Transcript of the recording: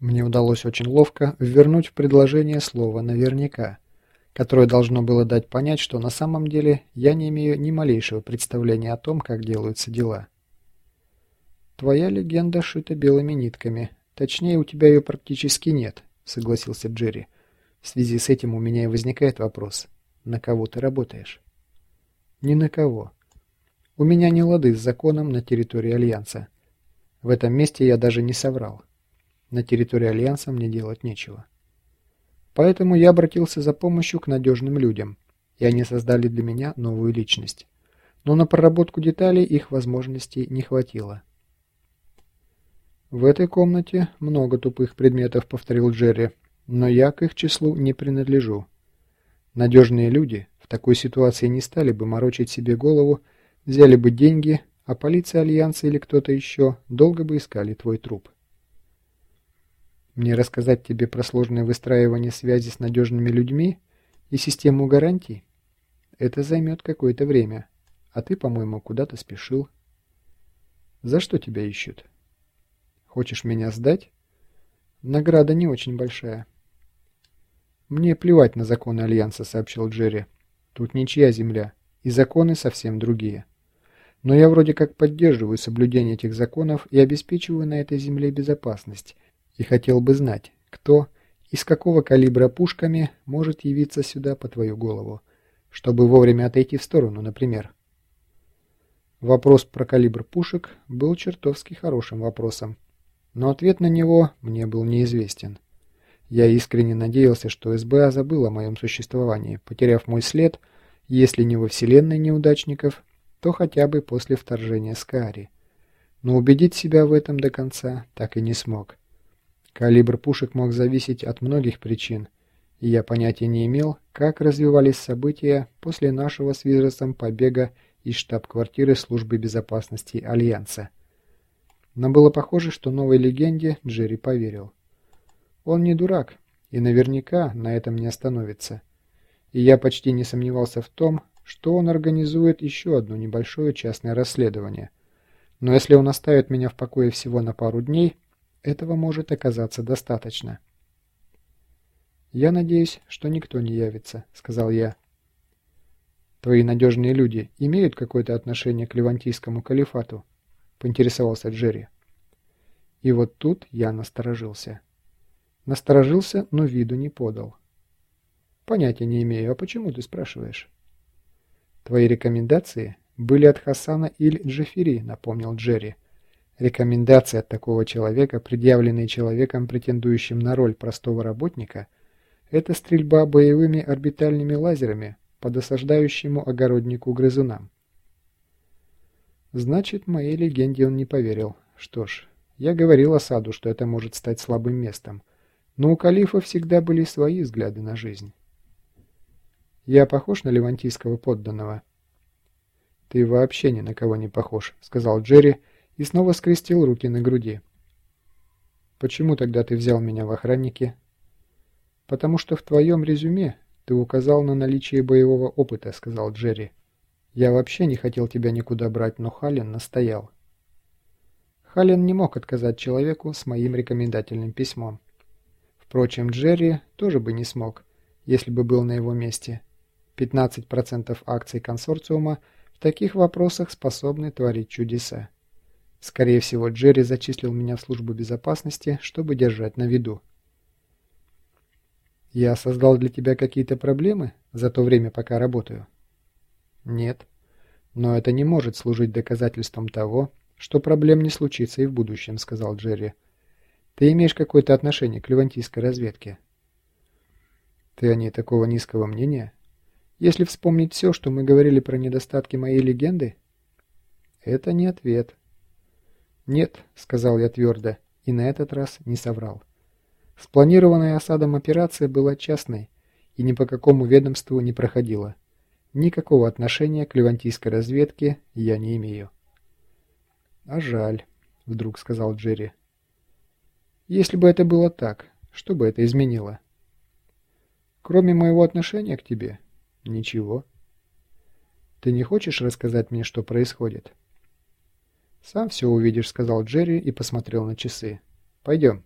Мне удалось очень ловко ввернуть в предложение слово «наверняка», которое должно было дать понять, что на самом деле я не имею ни малейшего представления о том, как делаются дела. «Твоя легенда шита белыми нитками. Точнее, у тебя ее практически нет», — согласился Джерри. «В связи с этим у меня и возникает вопрос. На кого ты работаешь?» «Ни на кого. У меня не лады с законом на территории Альянса. В этом месте я даже не соврал. На территории Альянса мне делать нечего. Поэтому я обратился за помощью к надежным людям, и они создали для меня новую личность. Но на проработку деталей их возможностей не хватило. «В этой комнате много тупых предметов», — повторил Джерри, — «но я к их числу не принадлежу. Надежные люди в такой ситуации не стали бы морочить себе голову, взяли бы деньги, а полиция Альянса или кто-то еще долго бы искали твой труп». Мне рассказать тебе про сложное выстраивание связи с надежными людьми и систему гарантий? Это займет какое-то время, а ты, по-моему, куда-то спешил. За что тебя ищут? Хочешь меня сдать? Награда не очень большая. Мне плевать на законы Альянса, сообщил Джерри. Тут ничья земля, и законы совсем другие. Но я вроде как поддерживаю соблюдение этих законов и обеспечиваю на этой земле безопасность, и хотел бы знать, кто и с какого калибра пушками может явиться сюда по твою голову, чтобы вовремя отойти в сторону, например. Вопрос про калибр пушек был чертовски хорошим вопросом, но ответ на него мне был неизвестен. Я искренне надеялся, что СБА забыл о моем существовании, потеряв мой след, если не во вселенной неудачников, то хотя бы после вторжения Скари. Но убедить себя в этом до конца так и не смог. Калибр пушек мог зависеть от многих причин, и я понятия не имел, как развивались события после нашего с Визросом побега из штаб-квартиры службы безопасности Альянса. Но было похоже, что новой легенде Джерри поверил. Он не дурак, и наверняка на этом не остановится. И я почти не сомневался в том, что он организует еще одно небольшое частное расследование. Но если он оставит меня в покое всего на пару дней, этого может оказаться достаточно. «Я надеюсь, что никто не явится», — сказал я. «Твои надежные люди имеют какое-то отношение к Левантийскому калифату?» — поинтересовался Джерри. И вот тут я насторожился. Насторожился, но виду не подал. «Понятия не имею. А почему ты спрашиваешь?» «Твои рекомендации были от Хасана Иль-Джафери», — напомнил Джерри. Рекомендации от такого человека, предъявленные человеком, претендующим на роль простого работника, это стрельба боевыми орбитальными лазерами по досаждающему огороднику грызунам. Значит, моей легенде он не поверил. Что ж, я говорил Асаду, что это может стать слабым местом, но у Калифа всегда были свои взгляды на жизнь. Я похож на левантийского подданного? Ты вообще ни на кого не похож, сказал Джерри, — и снова скрестил руки на груди. «Почему тогда ты взял меня в охранники?» «Потому что в твоем резюме ты указал на наличие боевого опыта», — сказал Джерри. «Я вообще не хотел тебя никуда брать, но Хален настоял». Хален не мог отказать человеку с моим рекомендательным письмом. Впрочем, Джерри тоже бы не смог, если бы был на его месте. 15% акций консорциума в таких вопросах способны творить чудеса. Скорее всего, Джерри зачислил меня в службу безопасности, чтобы держать на виду. Я создал для тебя какие-то проблемы за то время, пока работаю? Нет. Но это не может служить доказательством того, что проблем не случится и в будущем, сказал Джерри. Ты имеешь какое-то отношение к левантийской разведке? Ты о ней такого низкого мнения? Если вспомнить все, что мы говорили про недостатки моей легенды? Это не ответ. «Нет», — сказал я твердо, и на этот раз не соврал. Спланированная осадом операция была частной и ни по какому ведомству не проходила. Никакого отношения к левантийской разведке я не имею. «А жаль», — вдруг сказал Джерри. «Если бы это было так, что бы это изменило?» «Кроме моего отношения к тебе? Ничего». «Ты не хочешь рассказать мне, что происходит?» «Сам все увидишь», — сказал Джерри и посмотрел на часы. «Пойдем».